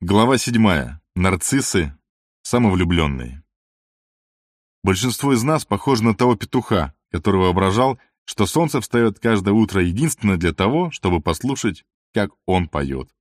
Глава 7. Нарциссы. Самовлюбленные. Большинство из нас похоже на того петуха, который воображал, что солнце встает каждое утро единственно для того, чтобы послушать, как он поет.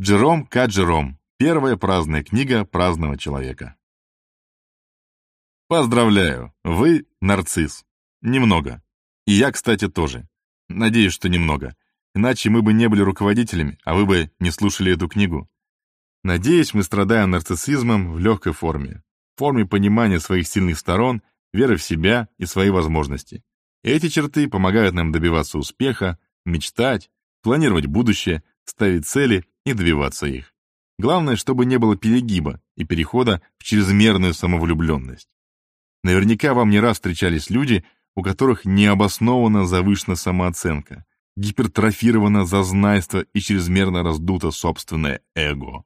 Джером К. Джером. Первая праздная книга праздного человека. Поздравляю, вы нарцисс. Немного. И я, кстати, тоже. Надеюсь, что немного. Иначе мы бы не были руководителями, а вы бы не слушали эту книгу. Надеюсь, мы страдаем нарциссизмом в легкой форме. Форме понимания своих сильных сторон, веры в себя и свои возможности. Эти черты помогают нам добиваться успеха, мечтать, планировать будущее, ставить цели и добиваться их. Главное, чтобы не было перегиба и перехода в чрезмерную самовлюбленность. Наверняка вам не раз встречались люди, у которых необоснованно завышена самооценка, гипертрофировано зазнайство и чрезмерно раздуто собственное эго.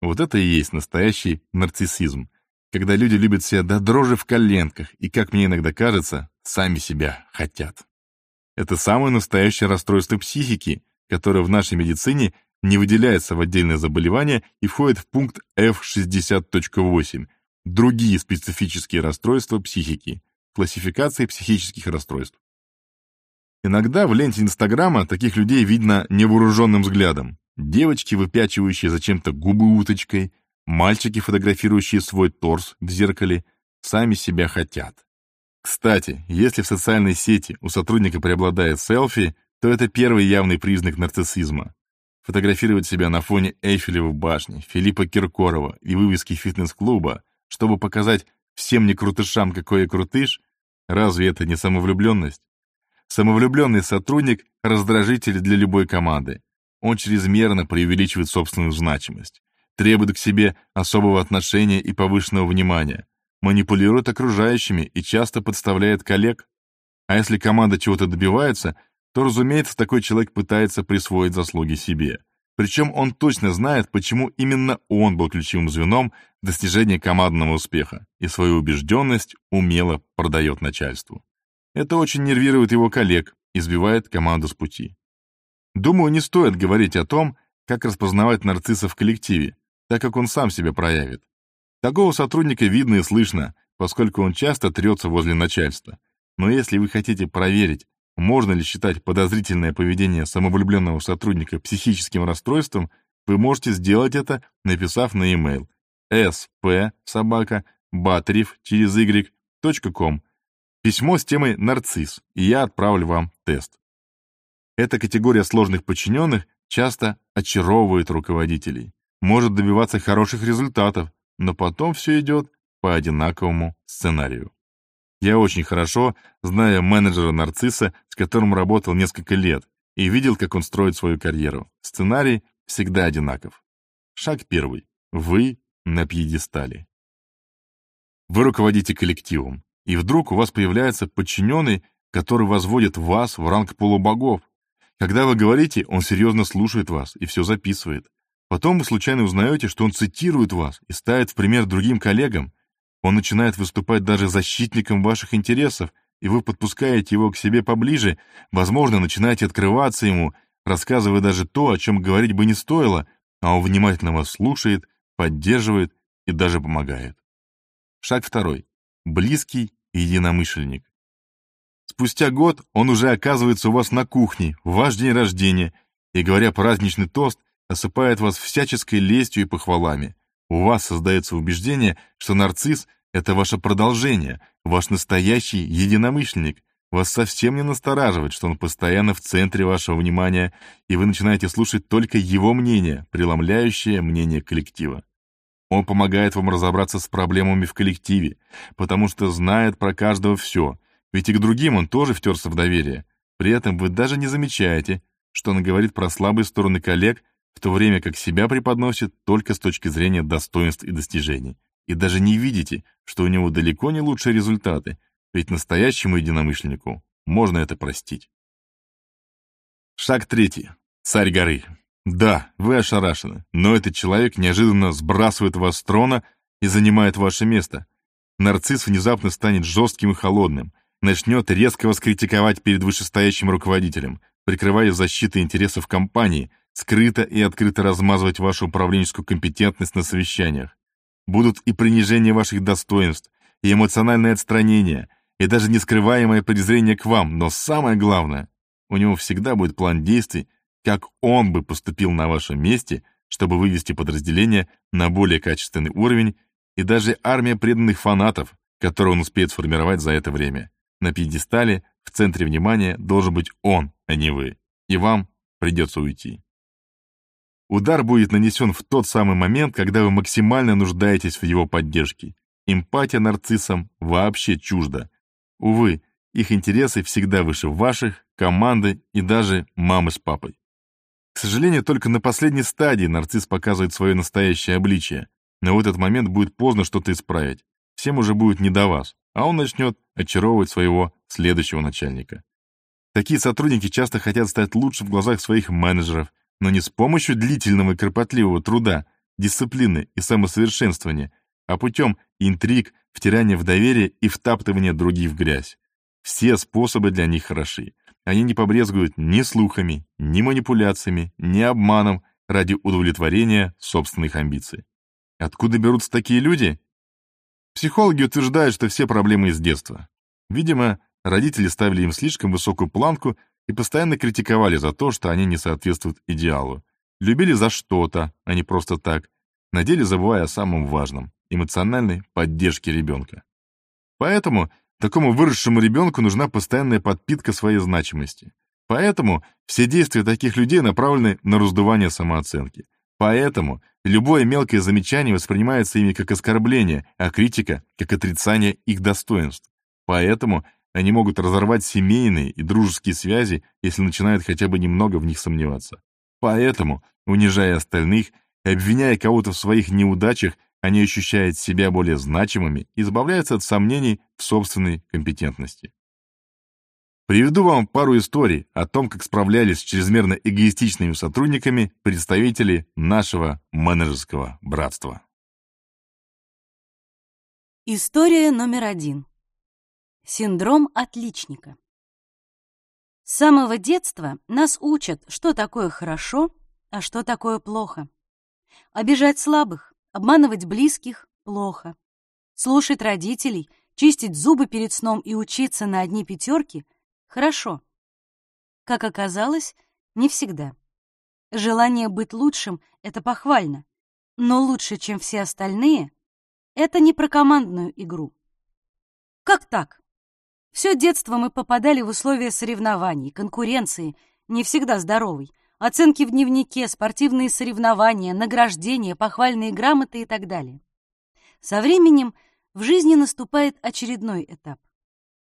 Вот это и есть настоящий нарциссизм, когда люди любят себя до дрожи в коленках и, как мне иногда кажется, сами себя хотят. Это самое настоящее расстройство психики, которое в нашей медицине не выделяется в отдельное заболевание и входит в пункт F60.8 «Другие специфические расстройства психики» классификации психических расстройств. Иногда в ленте Инстаграма таких людей видно невооруженным взглядом. Девочки, выпячивающие зачем-то губы уточкой, мальчики, фотографирующие свой торс в зеркале, сами себя хотят. Кстати, если в социальной сети у сотрудника преобладает селфи, то это первый явный признак нарциссизма. Фотографировать себя на фоне Эйфелевой башни, Филиппа Киркорова и вывески фитнес-клуба, чтобы показать всем некрутышам, какой я крутыш, разве это не самовлюбленность? Самовлюбленный сотрудник – раздражитель для любой команды. Он чрезмерно преувеличивает собственную значимость, требует к себе особого отношения и повышенного внимания, манипулирует окружающими и часто подставляет коллег. А если команда чего-то добивается, то, разумеется, такой человек пытается присвоить заслуги себе. Причем он точно знает, почему именно он был ключевым звеном достижения командного успеха и свою убежденность умело продает начальству. Это очень нервирует его коллег и сбивает команду с пути. Думаю, не стоит говорить о том, как распознавать нарцисса в коллективе, так как он сам себя проявит. Такого сотрудника видно и слышно, поскольку он часто трется возле начальства. Но если вы хотите проверить, можно ли считать подозрительное поведение самовлюбленного сотрудника психическим расстройством, вы можете сделать это, написав на e-mail sp собака через y.com Письмо с темой «Нарцисс», и я отправлю вам тест. Эта категория сложных подчиненных часто очаровывает руководителей, может добиваться хороших результатов, но потом все идет по одинаковому сценарию. Я очень хорошо знаю менеджера-нарцисса, с которым работал несколько лет, и видел, как он строит свою карьеру. Сценарий всегда одинаков. Шаг первый. Вы на пьедестале. Вы руководите коллективом и вдруг у вас появляется подчиненный, который возводит вас в ранг полубогов. Когда вы говорите, он серьезно слушает вас и все записывает. Потом вы случайно узнаете, что он цитирует вас и ставит в пример другим коллегам. Он начинает выступать даже защитником ваших интересов, и вы подпускаете его к себе поближе, возможно, начинаете открываться ему, рассказывая даже то, о чем говорить бы не стоило, а он внимательно вас слушает, поддерживает и даже помогает. Шаг второй. Близкий единомышленник. Спустя год он уже оказывается у вас на кухне, в ваш день рождения, и, говоря праздничный тост, осыпает вас всяческой лестью и похвалами. У вас создается убеждение, что нарцисс — это ваше продолжение, ваш настоящий единомышленник. Вас совсем не настораживает, что он постоянно в центре вашего внимания, и вы начинаете слушать только его мнение, преломляющее мнение коллектива. Он помогает вам разобраться с проблемами в коллективе, потому что знает про каждого все, ведь и к другим он тоже втерся в доверие. При этом вы даже не замечаете, что он говорит про слабые стороны коллег, в то время как себя преподносит только с точки зрения достоинств и достижений. И даже не видите, что у него далеко не лучшие результаты, ведь настоящему единомышленнику можно это простить. Шаг третий. Царь горы. Да, вы ошарашены, но этот человек неожиданно сбрасывает вас с трона и занимает ваше место. Нарцисс внезапно станет жестким и холодным, начнет резко вас критиковать перед вышестоящим руководителем, прикрывая защитой интересов компании, скрыто и открыто размазывать вашу управленческую компетентность на совещаниях. Будут и принижение ваших достоинств, и эмоциональное отстранение, и даже нескрываемое презрение к вам, но самое главное, у него всегда будет план действий, как он бы поступил на вашем месте, чтобы вывести подразделение на более качественный уровень, и даже армия преданных фанатов, которую он успеет сформировать за это время. На пьедестале, в центре внимания, должен быть он, а не вы, и вам придется уйти. Удар будет нанесен в тот самый момент, когда вы максимально нуждаетесь в его поддержке. Эмпатия нарциссам вообще чужда. Увы, их интересы всегда выше ваших, команды и даже мамы с папой. К сожалению, только на последней стадии нарцисс показывает свое настоящее обличие, но в этот момент будет поздно что-то исправить. Всем уже будет не до вас, а он начнет очаровывать своего следующего начальника. Такие сотрудники часто хотят стать лучше в глазах своих менеджеров, но не с помощью длительного и кропотливого труда, дисциплины и самосовершенствования, а путем интриг, втирания в доверие и втаптывания других в грязь. Все способы для них хороши. Они не побрезгуют ни слухами, ни манипуляциями, ни обманом ради удовлетворения собственных амбиций. Откуда берутся такие люди? Психологи утверждают, что все проблемы из детства. Видимо, родители ставили им слишком высокую планку и постоянно критиковали за то, что они не соответствуют идеалу. Любили за что-то, а не просто так, на деле забывая о самом важном — эмоциональной поддержке ребенка. Поэтому такому выросшему ребенку нужна постоянная подпитка своей значимости. Поэтому все действия таких людей направлены на раздувание самооценки. Поэтому любое мелкое замечание воспринимается ими как оскорбление, а критика — как отрицание их достоинств. Поэтому они могут разорвать семейные и дружеские связи, если начинают хотя бы немного в них сомневаться. Поэтому, унижая остальных и обвиняя кого-то в своих неудачах, они ощущают себя более значимыми и избавляются от сомнений в собственной компетентности. Приведу вам пару историй о том, как справлялись с чрезмерно эгоистичными сотрудниками представители нашего менеджерского братства. История номер один. Синдром отличника. С самого детства нас учат, что такое хорошо, а что такое плохо. Обижать слабых, обманывать близких — плохо. Слушать родителей, чистить зубы перед сном и учиться на одни пятерки — хорошо. Как оказалось, не всегда. Желание быть лучшим — это похвально, но лучше, чем все остальные — это не про командную игру. Как так? Все детство мы попадали в условия соревнований, конкуренции, не всегда здоровой, оценки в дневнике, спортивные соревнования, награждения, похвальные грамоты и так далее. Со временем в жизни наступает очередной этап.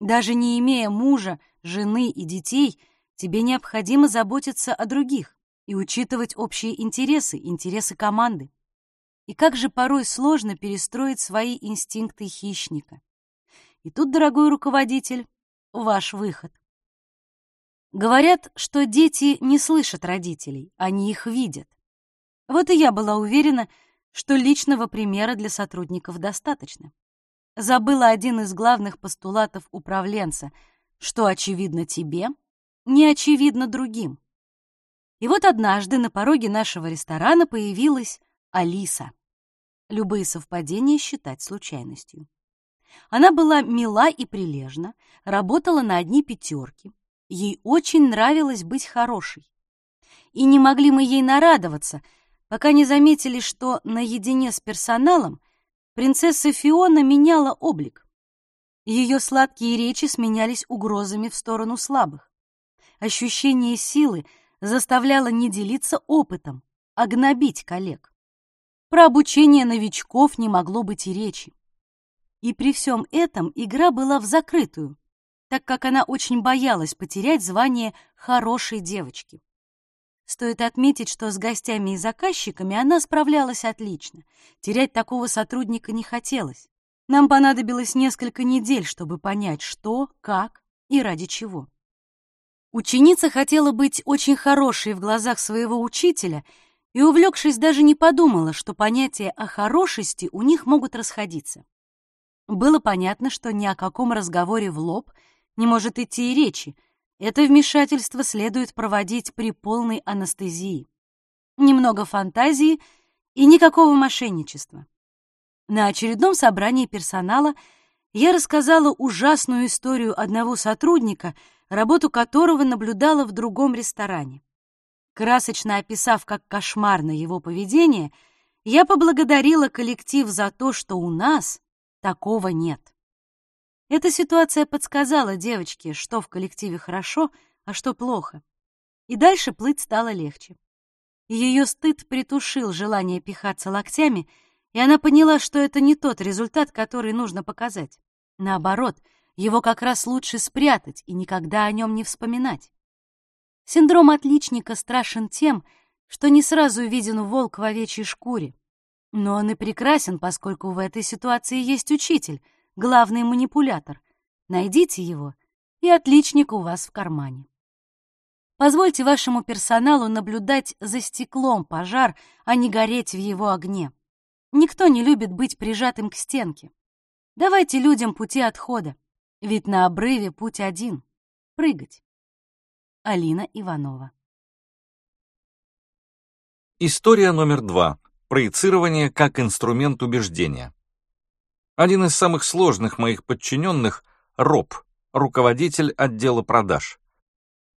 Даже не имея мужа, жены и детей, тебе необходимо заботиться о других и учитывать общие интересы, интересы команды. И как же порой сложно перестроить свои инстинкты хищника. И тут, дорогой руководитель, ваш выход. Говорят, что дети не слышат родителей, они их видят. Вот и я была уверена, что личного примера для сотрудников достаточно. Забыла один из главных постулатов управленца, что очевидно тебе, не очевидно другим. И вот однажды на пороге нашего ресторана появилась Алиса. Любые совпадения считать случайностью. Она была мила и прилежна, работала на одни пятерки, Ей очень нравилось быть хорошей. И не могли мы ей нарадоваться, пока не заметили, что наедине с персоналом принцесса Фиона меняла облик. Ее сладкие речи сменялись угрозами в сторону слабых. Ощущение силы заставляло не делиться опытом, а гнобить коллег. Про обучение новичков не могло быть и речи. И при всем этом игра была в закрытую, так как она очень боялась потерять звание хорошей девочки. Стоит отметить, что с гостями и заказчиками она справлялась отлично. Терять такого сотрудника не хотелось. Нам понадобилось несколько недель, чтобы понять, что, как и ради чего. Ученица хотела быть очень хорошей в глазах своего учителя и, увлекшись, даже не подумала, что понятия о хорошести у них могут расходиться. Было понятно, что ни о каком разговоре в лоб – не может идти и речи. Это вмешательство следует проводить при полной анестезии. немного фантазии и никакого мошенничества. На очередном собрании персонала я рассказала ужасную историю одного сотрудника, работу которого наблюдала в другом ресторане. Красочно описав, как кошмарно его поведение, я поблагодарила коллектив за то, что у нас такого нет. Эта ситуация подсказала девочке, что в коллективе хорошо, а что плохо. И дальше плыть стало легче. Ее стыд притушил желание пихаться локтями, и она поняла, что это не тот результат, который нужно показать. Наоборот, его как раз лучше спрятать и никогда о нем не вспоминать. Синдром отличника страшен тем, что не сразу виден волк в овечьей шкуре. Но он и прекрасен, поскольку в этой ситуации есть учитель, главный манипулятор. Найдите его, и отличник у вас в кармане. Позвольте вашему персоналу наблюдать за стеклом пожар, а не гореть в его огне. Никто не любит быть прижатым к стенке. Давайте людям пути отхода, ведь на обрыве путь один — прыгать. Алина Иванова История номер два. Проецирование как инструмент убеждения. Один из самых сложных моих подчиненных — Роб, руководитель отдела продаж.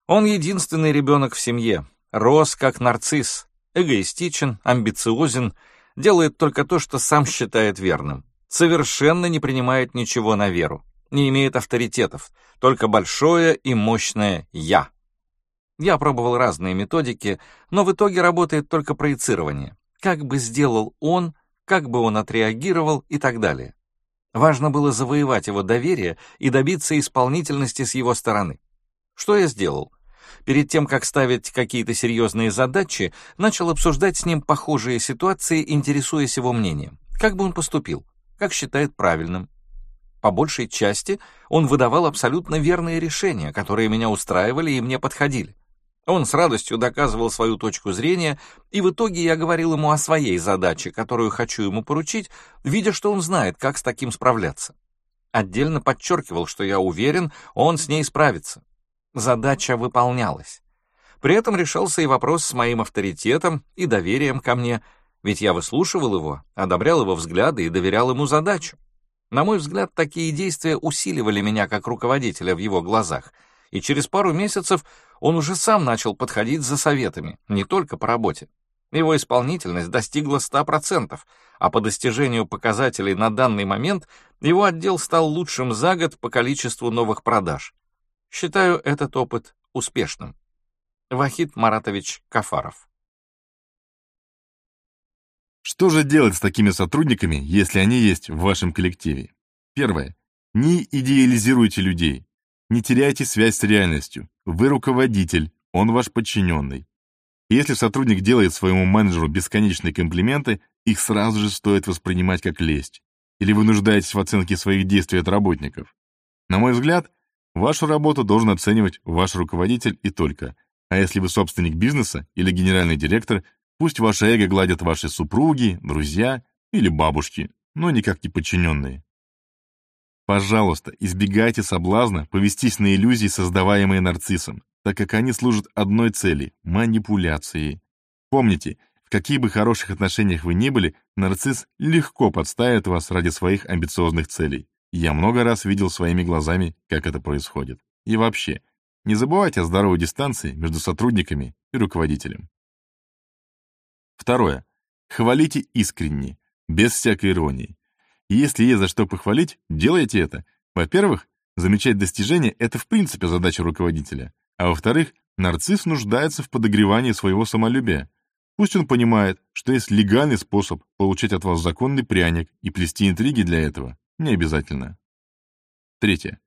Он единственный ребенок в семье, рос как нарцисс, эгоистичен, амбициозен, делает только то, что сам считает верным, совершенно не принимает ничего на веру, не имеет авторитетов, только большое и мощное «я». Я пробовал разные методики, но в итоге работает только проецирование. Как бы сделал он, как бы он отреагировал и так далее. Важно было завоевать его доверие и добиться исполнительности с его стороны. Что я сделал? перед тем, как ставить какие-то серьезные задачи, начал обсуждать с ним похожие ситуации, интересуясь его мнением. Как бы он поступил? Как считает правильным? По большей части он выдавал абсолютно верные решения, которые меня устраивали и мне подходили. Он с радостью доказывал свою точку зрения, и в итоге я говорил ему о своей задаче, которую хочу ему поручить, видя, что он знает, как с таким справляться. Отдельно подчеркивал, что я уверен, он с ней справится задача выполнялась. При этом решался и вопрос с моим авторитетом и доверием ко мне, ведь я выслушивал его, одобрял его взгляды и доверял ему задачу. На мой взгляд, такие действия усиливали меня как руководителя в его глазах, и через пару месяцев он уже сам начал подходить за советами, не только по работе. Его исполнительность достигла 100%, а по достижению показателей на данный момент его отдел стал лучшим за год по количеству новых продаж. Считаю этот опыт успешным. Вахид Маратович Кафаров. Что же делать с такими сотрудниками, если они есть в вашем коллективе? Первое. Не идеализируйте людей. Не теряйте связь с реальностью. Вы руководитель, он ваш подчиненный. Если сотрудник делает своему менеджеру бесконечные комплименты, их сразу же стоит воспринимать как лесть. Или вы нуждаетесь в оценке своих действий от работников. На мой взгляд, Вашу работу должен оценивать ваш руководитель и только. А если вы собственник бизнеса или генеральный директор, пусть ваше эго гладят ваши супруги, друзья или бабушки, но никак не подчиненные. Пожалуйста, избегайте соблазна повестись на иллюзии, создаваемые нарциссом, так как они служат одной цели — манипуляции. Помните, в каких бы хороших отношениях вы ни были, нарцисс легко подставит вас ради своих амбициозных целей. Я много раз видел своими глазами, как это происходит. И вообще, не забывайте о здоровой дистанции между сотрудниками и руководителем. Второе. Хвалите искренне, без всякой иронии. И если есть за что похвалить, делайте это. Во-первых, замечать достижения — это в принципе задача руководителя. А во-вторых, нарцисс нуждается в подогревании своего самолюбия. Пусть он понимает, что есть легальный способ получать от вас законный пряник и плести интриги для этого не обязательно. Третье.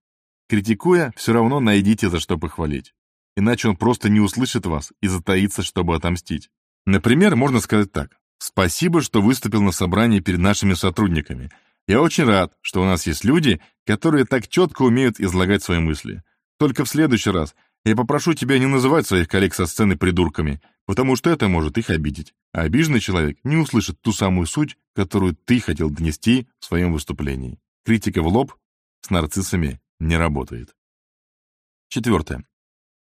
Критикуя, все равно найдите за что похвалить. Иначе он просто не услышит вас и затаится, чтобы отомстить. Например, можно сказать так. «Спасибо, что выступил на собрании перед нашими сотрудниками. Я очень рад, что у нас есть люди, которые так четко умеют излагать свои мысли. Только в следующий раз я попрошу тебя не называть своих коллег со сцены придурками, потому что это может их обидеть. А обиженный человек не услышит ту самую суть, которую ты хотел донести в своем выступлении. Критика в лоб с нарциссами не работает. Четвертое.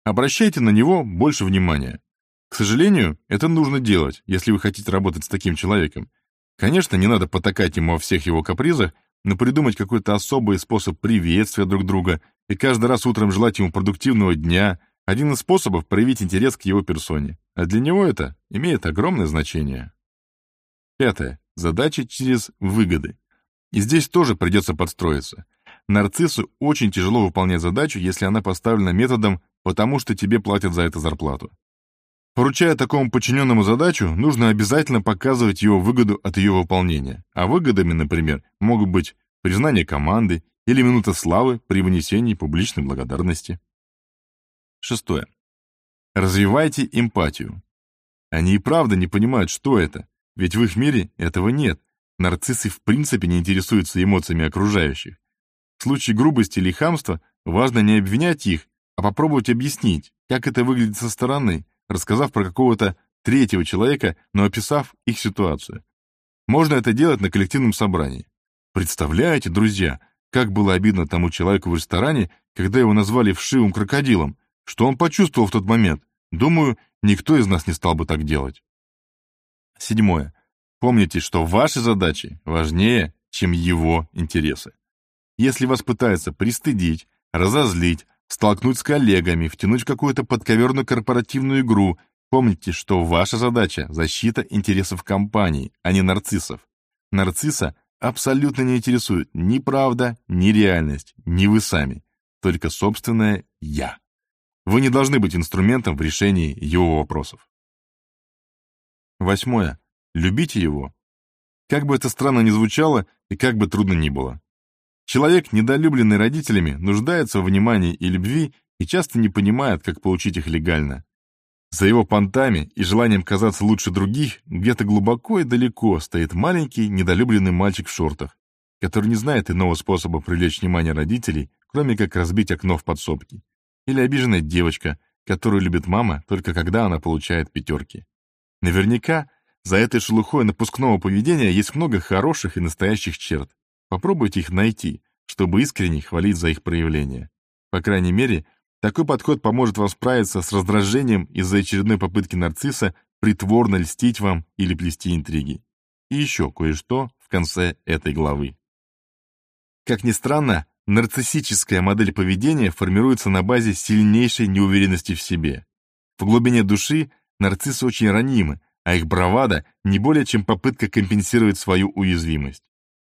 Обращайте на него больше внимания. К сожалению, это нужно делать, если вы хотите работать с таким человеком. Конечно, не надо потакать ему во всех его капризах, но придумать какой-то особый способ приветствия друг друга и каждый раз утром желать ему продуктивного дня – один из способов проявить интерес к его персоне. А для него это имеет огромное значение. Пятое. Задача через выгоды. И здесь тоже придется подстроиться. Нарциссу очень тяжело выполнять задачу, если она поставлена методом «потому что тебе платят за это зарплату». Поручая такому подчиненному задачу, нужно обязательно показывать его выгоду от ее выполнения. А выгодами, например, могут быть признание команды или минута славы при вынесении публичной благодарности. Шестое. Развивайте эмпатию. Они и правда не понимают, что это, ведь в их мире этого нет. Нарциссы в принципе не интересуются эмоциями окружающих. В случае грубости или хамства важно не обвинять их, а попробовать объяснить, как это выглядит со стороны, рассказав про какого-то третьего человека, но описав их ситуацию. Можно это делать на коллективном собрании. Представляете, друзья, как было обидно тому человеку в ресторане, когда его назвали вшивым крокодилом, что он почувствовал в тот момент. Думаю, никто из нас не стал бы так делать. Седьмое. Помните, что ваши задачи важнее, чем его интересы. Если вас пытаются пристыдить, разозлить, столкнуть с коллегами, втянуть в какую-то подковерную корпоративную игру. Помните, что ваша задача — защита интересов компании, а не нарциссов. Нарцисса абсолютно не интересует ни правда, ни реальность, ни вы сами, только собственное «я». Вы не должны быть инструментом в решении его вопросов. Восьмое. Любите его. Как бы это странно ни звучало и как бы трудно ни было. Человек, недолюбленный родителями, нуждается в внимании и любви и часто не понимает, как получить их легально. За его понтами и желанием казаться лучше других где-то глубоко и далеко стоит маленький, недолюбленный мальчик в шортах, который не знает иного способа привлечь внимание родителей, кроме как разбить окно в подсобке. Или обиженная девочка, которую любит мама только когда она получает пятерки. Наверняка за этой шелухой напускного поведения есть много хороших и настоящих черт, Попробуйте их найти, чтобы искренне хвалить за их проявление. По крайней мере, такой подход поможет вам справиться с раздражением из-за очередной попытки нарцисса притворно льстить вам или плести интриги. И еще кое-что в конце этой главы. Как ни странно, нарциссическая модель поведения формируется на базе сильнейшей неуверенности в себе. В глубине души нарциссы очень ранимы, а их бравада не более чем попытка компенсировать свою уязвимость.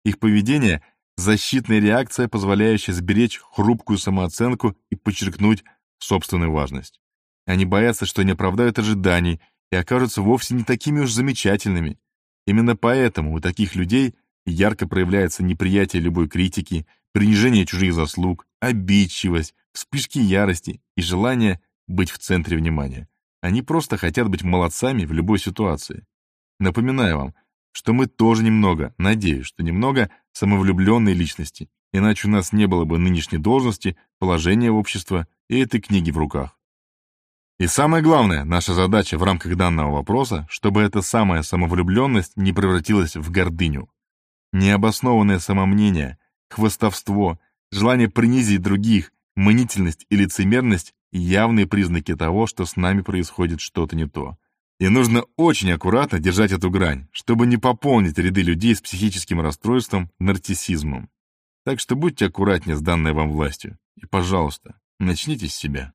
Их поведение — защитная реакция, позволяющая сберечь хрупкую самооценку и подчеркнуть собственную важность. Они боятся, что не оправдают ожиданий и окажутся вовсе не такими уж замечательными. Именно поэтому у таких людей ярко проявляется неприятие любой критики, принижение чужих заслуг, обидчивость, вспышки ярости и желание быть в центре внимания. Они просто хотят быть молодцами в любой ситуации. Напоминаю вам, что мы тоже немного, надеюсь, что немного самовлюбленные личности, иначе у нас не было бы нынешней должности, положения в обществе и этой книги в руках. И самое главное, наша задача в рамках данного вопроса, чтобы эта самая самовлюбленность не превратилась в гордыню. Необоснованное самомнение, хвостовство, желание принизить других, мнительность и лицемерность – явные признаки того, что с нами происходит что-то не то. И нужно очень аккуратно держать эту грань, чтобы не пополнить ряды людей с психическим расстройством, нарциссизмом. Так что будьте аккуратнее с данной вам властью. И, пожалуйста, начните с себя.